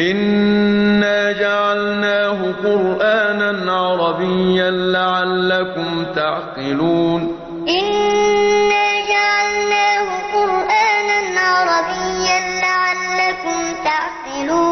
إنا جعلناه قرآنا عربيا لعلكم تعقلون إنا جعلناه قرآنا عربيا لعلكم تعقلون